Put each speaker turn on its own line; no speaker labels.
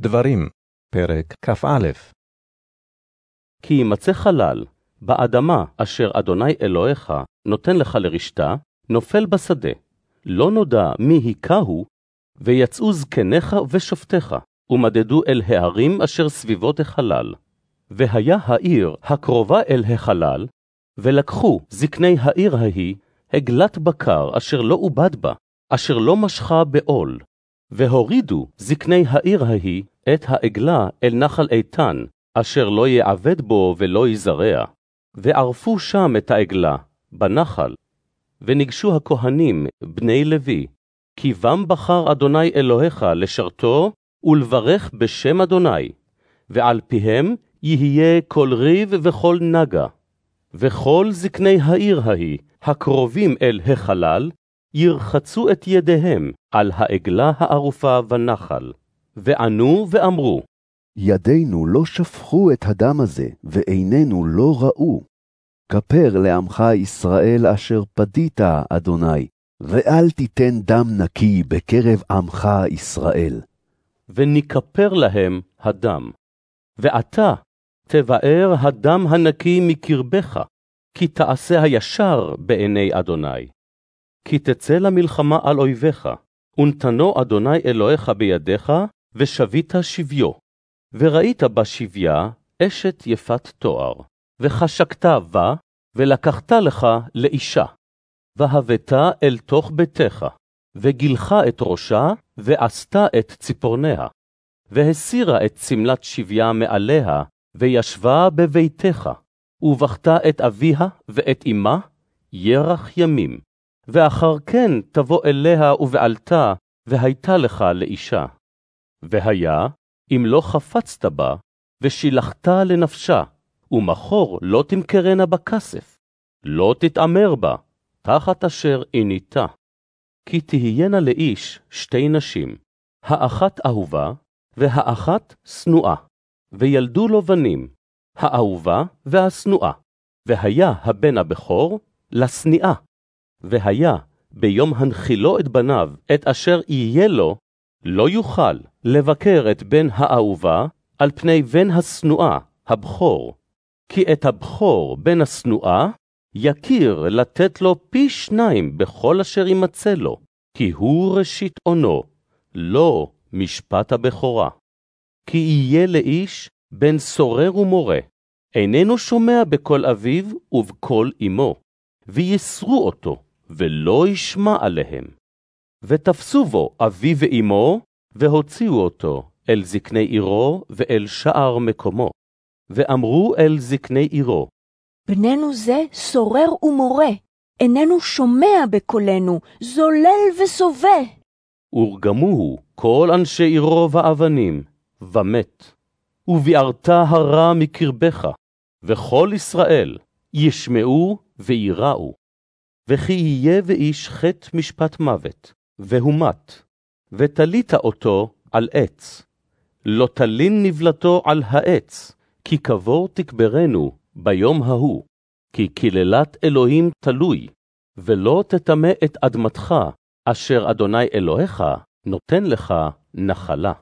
דברים, פרק כ"א
כי ימצא חלל באדמה אשר אדוני אלוהיך נותן לך לרשתה, נופל בשדה. לא נודע מי היכהו, ויצאו זקניך ושופטיך, ומדדו אל הערים אשר סביבות החלל. והיה העיר הקרובה אל החלל, ולקחו זקני העיר ההיא עגלת בקר אשר לא עובד בה, אשר לא משכה בעול, והורידו זקני העיר ההיא את העגלה אל נחל איתן, אשר לא יעבד בו ולא יזרע, וערפו שם את העגלה, בנחל. וניגשו הכהנים, בני לוי, כי בם בחר אדוני אלוהיך לשרתו ולברך בשם אדוני, ועל פיהם יהיה כל ריב וכל נגע. וכל זקני העיר ההיא, הקרובים אל החלל, ירחצו את ידיהם על העגלה הערופה בנחל, וענו ואמרו,
ידינו לא שפכו את הדם הזה, ועינינו לא ראו. כפר לעמך ישראל אשר פדית, אדוני, ואל תיתן דם נקי בקרב עמך ישראל.
ונכפר להם הדם. ועתה תבער הדם הנקי מקרבך, כי תעשה הישר בעיני אדוני. כי תצא למלחמה על אויביך, ונתנו אדוני אלוהיך בידיך, ושבית שביו. וראית בשביה אשת יפת תואר, וחשקת בה, ולקחת לך לאישה. והבאת אל תוך ביתך, וגילך את ראשה, ועשתה את ציפורניה. והסירה את שמלת שביה מעליה, וישבה בביתך, ובכתה את אביה ואת אמה, ירח ימים. ואחר כן תבוא אליה ובעלתה, והייתה לך לאישה. והיה, אם לא חפצת בה, ושילחת לנפשה, ומחור לא תמכרנה בכסף, לא תתעמר בה, תחת אשר עיניתה. כי תהיינה לאיש שתי נשים, האחת אהובה, והאחת שנואה, וילדו לו בנים, האהובה והשנואה, והיה הבן הבכור לשנאה, והיה ביום הנחילו את בניו, את אשר יהיה לו, לא יוכל לבקר את בן האהובה על פני בן השנואה, הבכור. כי את הבכור בן השנואה יכיר לתת לו פי שניים בכל אשר יימצא לו, כי הוא ראשית עונו, לא משפט הבכורה. כי יהיה לאיש בן סורר ומורה, איננו שומע בקול אביו ובקול אמו, ויסרו אותו, ולא ישמע עליהם. ותפסו בו אבי ואמו, והוציאו אותו אל זקני עירו ואל שער מקומו. ואמרו אל זקני עירו,
בננו זה סורר ומורה, איננו שומע בקולנו, זולל וסובה.
ורגמוהו כל אנשי עירו ואבנים, ומת. וביערת הרע מקרבך, וכל ישראל ישמעו ויראו. וכי יהיה ואיש חטא משפט מוות, והומת, ותלית אותו על עץ. לא תלין נבלתו על העץ, כי קבור תקברנו ביום ההוא, כי קללת אלוהים תלוי, ולא תטמא את אדמתך, אשר אדוני אלוהיך נותן לך נחלה.